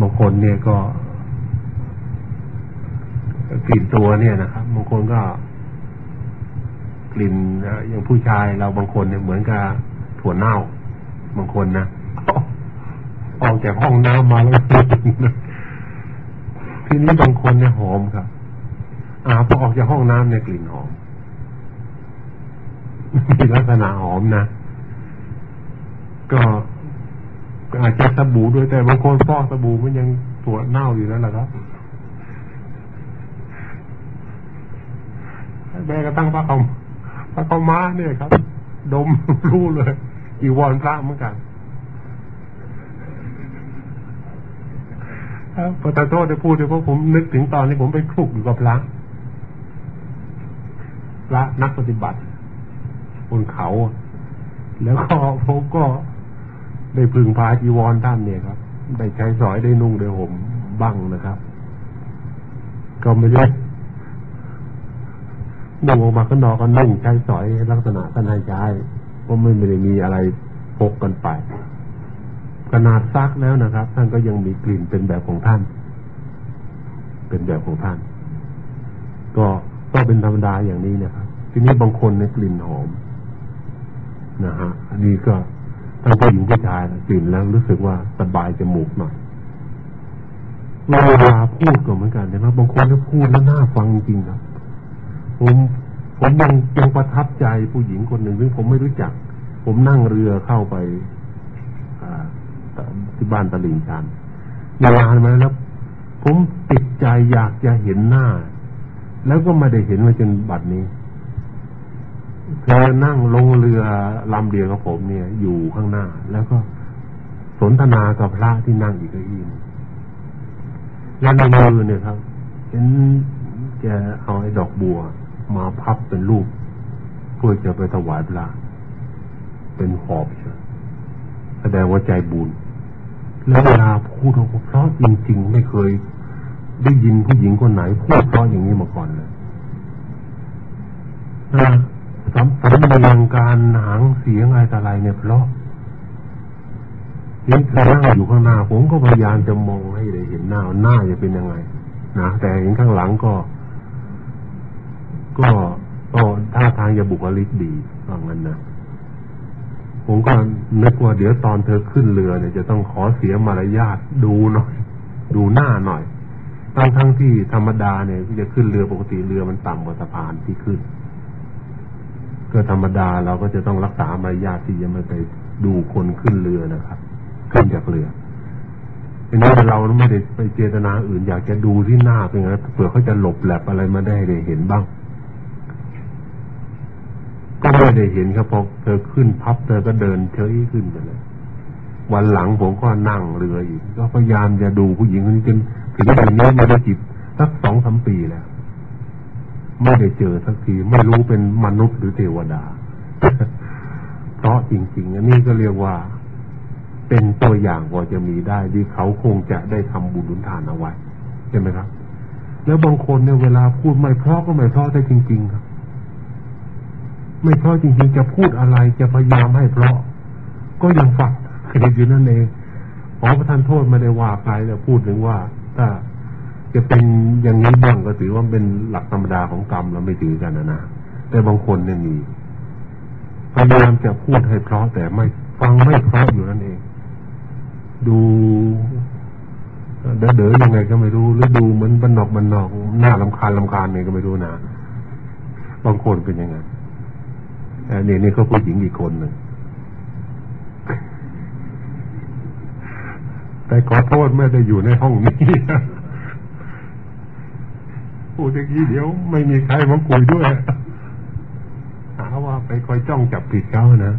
บางคนเนี่ยก็กลิ่นตัวเนี่ยนะครับบางคนก็กลิ่นอย่างผู้ชายเราบางคนเนี่ยเหมือนกับถั่วเน่า บางคนนะออกจากห้องน้ำมาแล้วทีนี้บางคนเนี่ยหอมครับ อ่าพอออกจากห้องน้ำเนี่ยกลิ่นหอมมีลักษณะหอมนะก็ อาจจะสบู่ด้วยแต่บางคนฟอกสบู่มันยังตัวเน่าอยู่นั่นแหละครับแม่ก็ตั้งพระคำพระคำม้าเนี่ยครับ ดมรู้เลย อีวอนพระเหมือนกันครับพระโทษได้พูดเลยเพราะผมนึกถึงตอนที่ผมไปคลุกอยู่กับพระพระนักปฏิบัติบนเขา แล้วก็ผมก็ ได้พึงพาจีวรท่านเนี่ยครับ ได้ใช้สอยได้นุ่งได้ห่มบ้างนะครับ ก็ไม่ได้นุ่งออกมาข้างนอกก็นุ่งใช้สอยลักษณะท่านให้ใช้ก็ไม่ได้มีอะไรพกกันไปขนาดซักแล้วนะครับ ท่านก็ยังมีกลิ่นเป็นแบบของท่าน เป็นแบบของท่าน ก็ก็เป็นธรรมดาอย่างนี้นะครับ ทีนี้บางคนในกลิ่นหอมนะฮะอันนี้ก็ ทั้งผู้หญิงผู้ชายกลิ่นแล้วรู้สึกว่าสบายจมูกหน่อยเวลาพูดก็เหมือนกันนะครับบางคนก็พูดแล้วน่าฟังจริงครับ ผมผมยังยังประทับใจผู้หญิงคนหนึ่งซึ่งผมไม่รู้จัก ผมนั่งเรือเข้าไปที่บ้านตลิ่งชันนานมาแล้ว ผมติดใจอยากจะเห็นหน้า แล้วก็ไม่ได้เห็นมาจนบัดนี้ เธอนั่งลงเรือลำเดียวกับผมเนี่ย อยู่ข้างหน้า แล้วก็สนทนากับพระที่นั่งอีกก็อินแล้วในมือเนี่ยครับเห็นแกเอาไอ้ดอกบัว มาพับเป็นรูปเพื่อจะไปถวายพระเป็นขอบเชียแสดงว่าใจบุญแล้วเวลาพูดเพราะจริง ๆ ไม่เคย ได้ยินผู้หญิงคนไหนพูดเพราะอย่างนี้มาก่อนเลย สำสำเนียงการหางเสียงอะไรต่ออะไรเนี่ยเพราะนี่คือนั่งอยู่ข้างหน้า ผมก็พยายามจะมองให้ได้เห็นหน้าหน้าจะเป็นยังไงนะแต่เห็นข้างหลังก็ ก็ก็ท่าทางจะบุคลิกดีว่างั้นนะผมก็นึกว่าเดี๋ยวตอนเธอขึ้นเรือเนี่ยจะต้องขอเสียมารยาทดูหน่อย ดูหน้าหน่อยทั้งทั้งที่ธรรมดาเนี่ยจะขึ้นเรือปกติเรือมันต่ำกว่าสะพานที่ขึ้น ก็ธรรมดาเราก็จะต้องรักษามารยาทที่จะไม่ไปดูคนขึ้นเรือนะครับขึ้นจากเรืออันนี้เราไม่ได้ไปเจตนาอื่น อยากจะดูที่หน้าเป็นไงเผื่อเขาจะหลบแหลบอะไรมาได้ได้เห็นบ้าง ก็ไม่ได้เห็นครับพอเธอขึ้นพับเธอก็เดินเฉยขึ้นไปเลยวันหลังผมก็นั่งเรืออีก ก็พยายามจะดูผู้หญิงคนนี้จนถึงวันนี้มาได้จิบสักสองสามปีแล้ว ไม่ได้เจอสักที ไม่รู้เป็นมนุษย์หรือเทวดา เพราะจริง ๆ อันนี้ก็เรียกว่าเป็นตัวอย่างพอจะมีได้ที่เขาคงจะได้ทำบุญุนทานเอาไว้ใช่ไหมครับ แล้วบางคนเนี่ยเวลาพูดไม่เพราะก็ไม่เพราะได้จริง ๆ ครับ ไม่เพราะจริง ๆ จะพูดอะไรจะพยายามให้เพราะ ก็ยังฝักเครดิตอยู่นั่นเองขอประทานโทษไม่ได้ว่าใครแต่พูดถึงว่า ถ้า จะเป็นอย่างนี้บ้างก็ถือว่าเป็นหลักธรรมดาของกรรมเราไม่ถือกันนะนะแต่บางคนเนี่ยมีพยายามจะพูดให้เพราะแต่ไม่ฟังไม่เพราะอยู่นั่นเอง ดูเด๋อเด๋อยังไงก็ไม่รู้หรือดูเหมือนบันนอกบันนอกหน้าลำคาญลำคาญเนี่ยก็ไม่รู้นะบางคนเป็นยังไงอันนี้นี่ก็ผู้หญิงอีกคนหนึ่งแต่ขอโทษไม่ได้อยู่ในห้องนี้ พูดอย่างนี้เดี๋ยวไม่มีใครมาคุยด้วยหาว่าไปคอยจ้องจับผิดเขานะ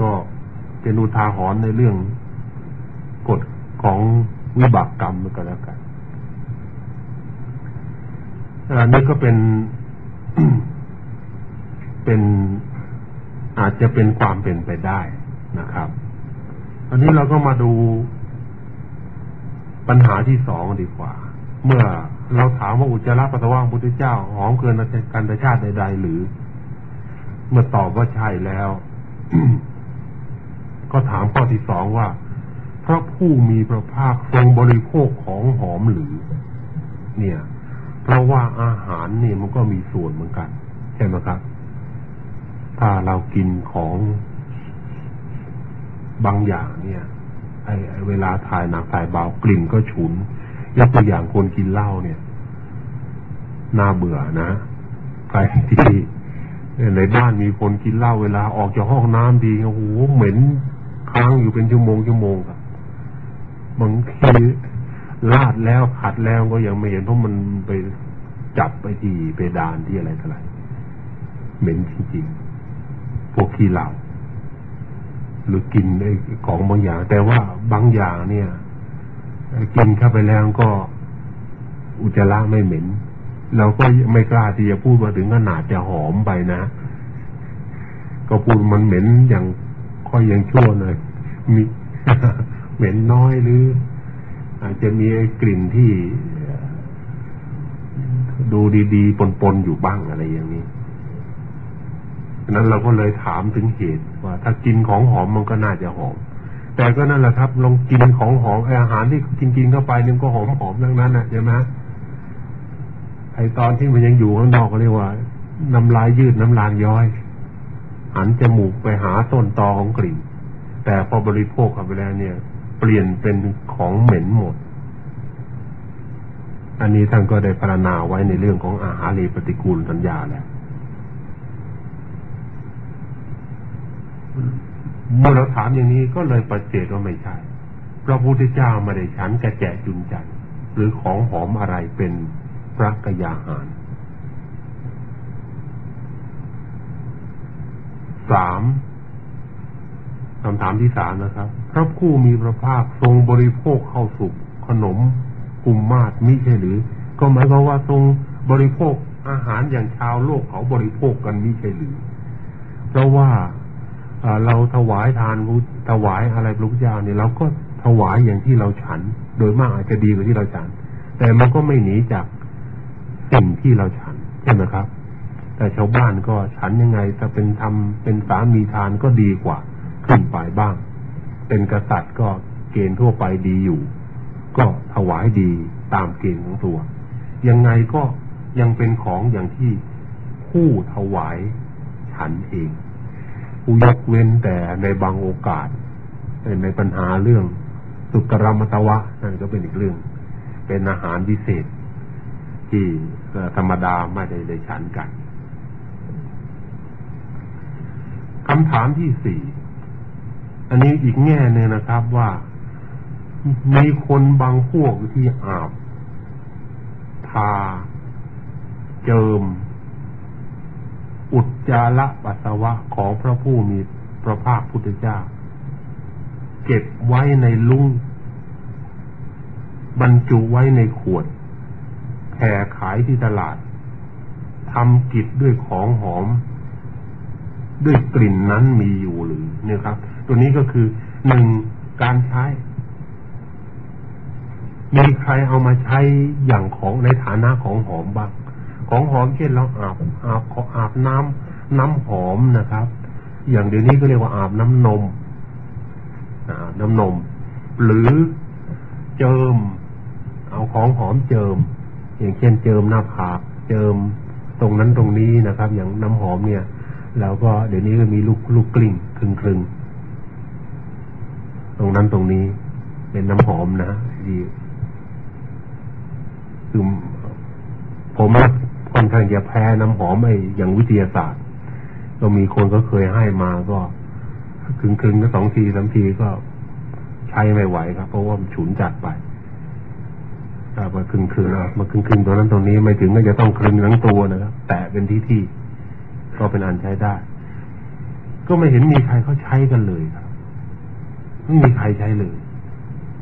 ก็เป็นอุทาหรณ์ในเรื่องกฎของวิบากกรรมก็แล้วกันอันนี้ก็เป็น เป็นอาจจะเป็นความเป็นไปได้นะครับ อันนี้เราก็มาดูปัญหาที่สองดีกว่า เมื่อ เราถามว่าอุจจาระปัสสาวะพุทธเจ้าหอมเกินกันชาติใดๆหรือ เมื่อตอบว่าใช่แล้ว ก็ถามข้อที่สองว่าพระผู้มีพระภาคทรงบริโภคของหอมหรือ เนี่ย เพราะว่าอาหารเนี่ยมันก็มีส่วนเหมือนกัน ใช่ไหมครับ ถ้าเรากินของบางอย่างเนี่ยไอ้เวลาถ่ายหนักถ่ายเบากลิ่นก็ฉุน ยกตัวอย่างคนกินเหล้าเนี่ยน่าเบื่อนะใครที่ในบ้านมีคนกินเหล้าเวลาออกจากห้องน้ำดีโอ้โหเหม็นค้างอยู่เป็นชั่วโมงชั่วโมงครับบางทีลาดแล้วขัดแล้วก็ยังไม่เห็นเพราะมันไปจับไปที่เพดานที่อะไรต่ออะไรเหม็นจริงๆพวกขี้เหล้าหรือกินไอ้ของบางอย่าง แต่ว่าบางอย่างเนี่ย กินเข้าไปแล้วก็อุจจาระไม่เหม็น เราก็ไม่กล้าที่จะพูดมาถึงขนาดจะหอมไปนะ ก็พูดมันเหม็นอย่างค่อยยังชั่วเลยมีเหม็นน้อยหรือ อาจจะมีกลิ่นที่ดูดีๆปนๆอยู่บ้างอะไรอย่างนี้นั้นเราก็เลยถามถึงเหตุว่า ถ้ากินของหอมมันก็น่าจะหอม แต่ก็นั่นแหละครับ ลองกินของหอมอาหารที่กินกินเข้าไปนึงก็หอมหอมทั้งนั้นนะใช่ไหมไอตอนที่มันยังอยู่ข้างนอกก็เรียกว่า น้ำลายยืดน้ำลายย้อย หันจมูกไปหาต้นตอของกลิ่น แต่พอบริโภคเข้าไปแล้วเนี่ย เปลี่ยนเป็นของเหม็นหมด อันนี้ท่านก็ได้พรรณนาไว้ในเรื่องของอาหารเลปฏิกูลสัญญาแหล้ว เมื่อเราถามอย่างนี้ก็เลยปฏิเสธว่าไม่ใช่พระพุทธเจ้าไม่ได้ฉันกระแจจุนจันหรือของหอมอะไรเป็นพระกยาหารสามคำถามที่สามนะครับ พระผู้มีพระภาคทรงบริโภคเข้าสุกขนมกุมมาศมิใช่หรือ ก็หมายความว่าทรงบริโภคอาหารอย่างชาวโลกเขาบริโภคกันมิใช่หรือ เพราะว่า เราถวายทานถวายอะไรพระพุทธเจ้าเนี่ยเราก็ถวายอย่างที่เราฉัน โดยมากอาจจะดีกว่าที่เราฉัน แต่มันก็ไม่หนีจากสิ่งที่เราฉันใช่ไหมครับ แต่ชาวบ้านก็ฉันยังไงถ้าเป็นทำเป็นสามีทานก็ดีกว่า ขึ้นไปบ้าง เป็นกษัตริย์ก็เกณฑ์ทั่วไปดีอยู่ ก็ถวายดีตามเกณฑ์ของตัว ยังไงก็ยังเป็นของอย่างที่ผู้ถวายฉันเอง ผู้ยกเว้นแต่ในบางโอกาส ในปัญหาเรื่องสุกรมตวะนั่นก็เป็นอีกเรื่อง เป็นอาหารพิเศษ ที่ธรรมดาไม่ได้ได้ฉันกันคำถามที่สี่อันนี้อีกแง่หนึ่งนะครับว่ามีคนบางพวกที่อาบ ทา เจิม อุจจาระปัสสาวะของพระผู้มีพระภาคพุทธเจ้า เก็บไว้ในลุ่งบรรจุไว้ในขวดแผ่ขายที่ตลาดทำกิจด้วยของหอม ด้วยกลิ่นนั้นมีอยู่หรือเนี่ยครับ ตัวนี้ก็คือหนึ่งการใช้ มีใครเอามาใช้อย่างของในฐานะของหอมบ้าง ของหอมเช่นเราอาบอาบอาบน้ำน้ำหอมนะครับ อย่างเดี๋ยวนี้ก็เรียกว่าอาบน้ำนมอาบน้ำนม หรือเจิม เอาของหอมเจิม อย่างเช่นเจิมหน้าผากเจิมตรงนั้นตรงนี้นะครับ อย่างน้ำหอมเนี่ยเราก็เดี๋ยวนี้ก็มีลูกลูกกลิ่งครึงครึงตรงนั้นตรงนี้เป็นน้ำหอมนะที่คือผม ค่อนข้างจะแพ้น้ำหอมไอ้อย่างวิทยาศาสตร์ ก็มีคนก็เคยให้มาก็คึงคึงก็สองทีสามทีก็ใช้ไม่ไหวครับ เพราะว่ามันฉุนจัดไปมาคึงคืนมาคึงคืนตัวนั้นตรงนี้ไม่ถึงก็จะต้องคึงทั้งตัวนะครับแต่เป็นที่ที่ก็เป็นอันใช้ได้ ก็ไม่เห็นมีใครเขาใช้กันเลยครับไม่มีใครใช้เลย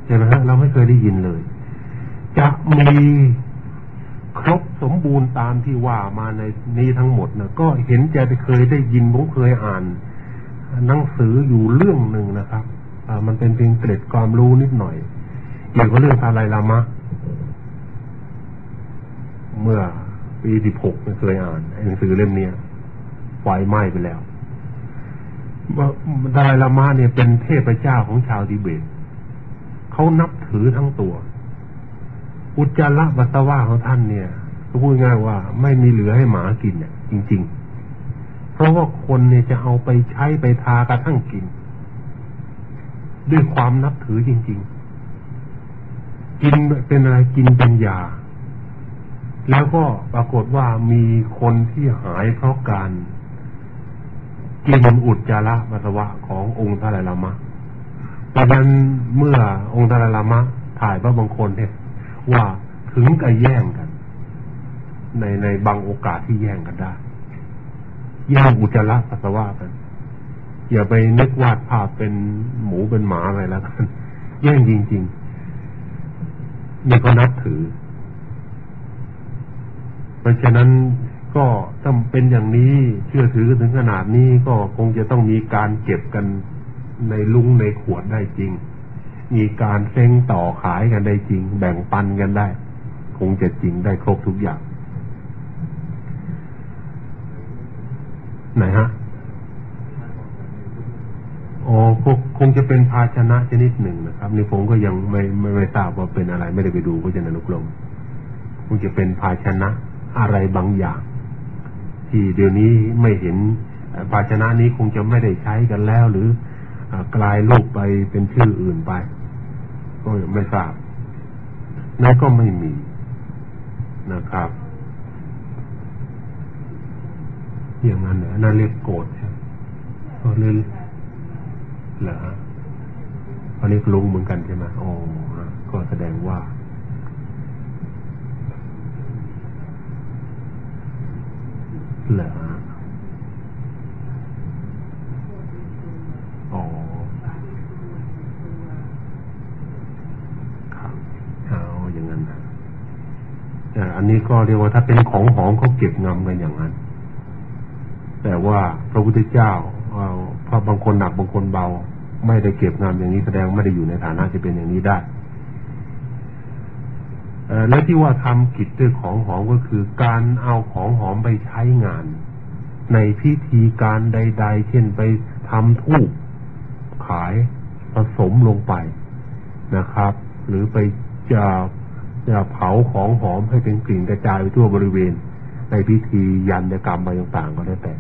ใช่ไหมฮะเราไม่เคยได้ยินเลย จะมี ครบสมบูรณ์ตามที่ว่ามาในนี้ทั้งหมดนะก็เห็นจะเคยได้ยินผมเคยอ่าน หนังสืออยู่เรื่องหนึ่งนะครับมันเป็นเพียงเกร็ดความรู้นิดหน่อยเกี่ยวกับเรื่องอะไรลามะ เมื่อปีสิบหกเคยอ่านหนังสือเล่มนี้ไฟไหม้ไปแล้วดาลลามาเนี่ยเป็นเทพเจ้าของชาวทิเบตเขานับถือทั้งตัว อุจจาระปัสสาวะของท่านเนี่ยพูดง่ายว่าไม่มีเหลือให้หมากินเนี่ยจริง ๆ เพราะว่าคนเนี่ยจะเอาไปใช้ไปทากระทั่งกิน ด้วยความนับถือจริง ๆ กินเป็นอะไรกินเป็นยา แล้วก็ปรากฏว่ามีคนที่หายเพราะการกินอุจจาระปัสสาวะขององค์ทาลายลามะเพระนั้นเมื่อองค์ทาลายลามะถ่ายพระบางคนเนี่ย ว่าถึงกับแย่งกัน ในในบางโอกาสที่แย่งกันได้แย่งอุจจาระปัสสาวะกัน อย่าไปนึกวาดภาพเป็นหมูเป็นหมาอะไรแล้วกันแย่งจริงๆนี่ก็นับถือ เพราะฉะนั้นก็ถ้าเป็นอย่างนี้เชื่อถือถึงขนาดนี้ก็คงจะต้องมีการเก็บกันในลุงในขวดได้จริง มีการเซ้งต่อขายกันได้จริง แบ่งปันกันได้ คงจะจริงได้ครบทุกอย่าง ไหนฮะอ๋อคงจะเป็นภาชนะชนิดหนึ่งนะครับ นี่ผมก็ยังไม่ไม่ไม่ทราบว่าเป็นอะไร ไม่ได้ไปดูพระเจ้านุกรมคงจะเป็นภาชนะอะไรบางอย่าง ที่เดี๋ยวนี้ไม่เห็นภาชนะนี้คงจะไม่ได้ใช้กันแล้วหรือกลายรูปไปเป็นชื่ออื่นไป ก็ไม่ทราบนั่นก็ไม่มีนะครับ อย่างนั้นเหรอนั่นเรียกโกรธใช่ไหมเรียกเหรออันนี้ลุงเหมือนกันใช่ไหมโอ๋อก็แสดงว่าเหรออ๋อครับเอาอย่างนั้นนะแต่ อันนี้ก็เรียกว่าถ้าเป็นของหอมเขาเก็บงำกันอย่างนั้น แต่ว่าพระพุทธเจ้าเพราะบางคนหนักบางคนเบา ไม่ได้เก็บงำอย่างนี้แสดงไม่ได้อยู่ในฐานะจะเป็นอย่างนี้ได้และที่ว่าทำกิจด้วยของหอมก็คือการเอาของหอมไปใช้งาน ในพิธีการใด ๆ เช่นไปทำทูบขายผสมลงไปนะครับ หรือไปจะ เผาของหอมให้เป็นกลิ่นกระจายไปทั่วบริเวณ ในพิธียันกรรมอะไรต่างๆ ก็ได้แต่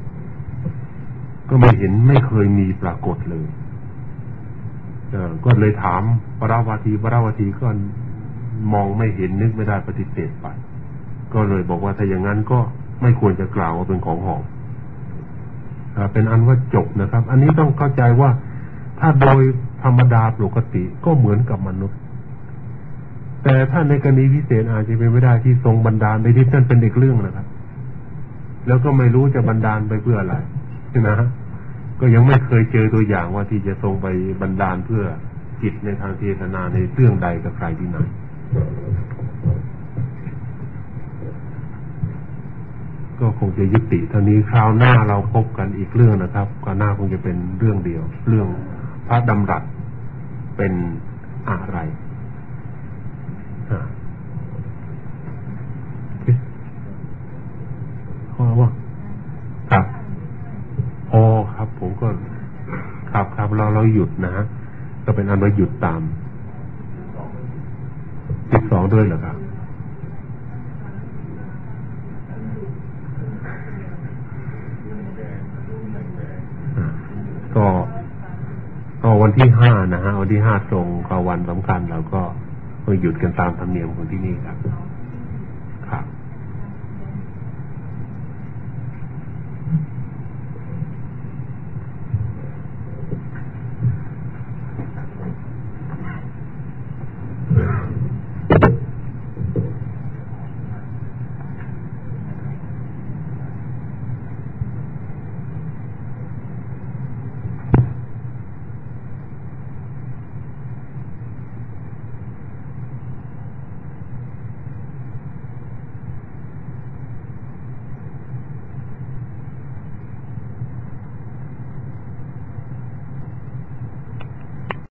ก็ไม่เห็นไม่เคยมีปรากฏเลยเออก็เลยถามปราวาทีปราวาทีก็มองไม่เห็นนึกไม่ได้ปฏิเสธไป ก็เลยบอกว่าถ้าอย่างนั้นก็ไม่ควรจะกล่าวว่าเป็นของหอมเป็นอันว่าจบนะครับ อันนี้ต้องเข้าใจว่าถ้าโดยธรรมดาปกติก็เหมือนกับมนุษย์ แต่ถ้าในกรณีพิเศษอาจจะเป็นไม่ได้ที่ทรงบันดาลในที่นั่นเป็นอีกเรื่องนะครับ แล้วก็ไม่รู้จะบันดาลไปเพื่ออะไรนะก็ยังไม่เคยเจอตัวอย่างว่าที่จะทรงไปบันดาลเพื่อจิตในทางเทศนาในเรื่องใดกับใครที่ไหนก็คงจะยุติเท่านี้คราวหน้าเราพบกันอีกเรื่องนะครับคราวหน้าคงจะเป็นเรื่องเดียว เรื่องพระดำรัสเป็นอะไร ข้อว่าครับอ๋อครับ ผมก็ ครับครับเราเราหยุดนะฮะก็เป็นอันว่าหยุดตามสิบสองด้วยเหรอครับก็ก็วันที่ห้านะฮะ วันที่ห้าตรงกับวันสำคัญเรา ก็หยุดกันตามธรรมเนียมของที่นี่ครับ